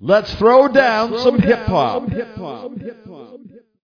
Let's throw down some hip hop.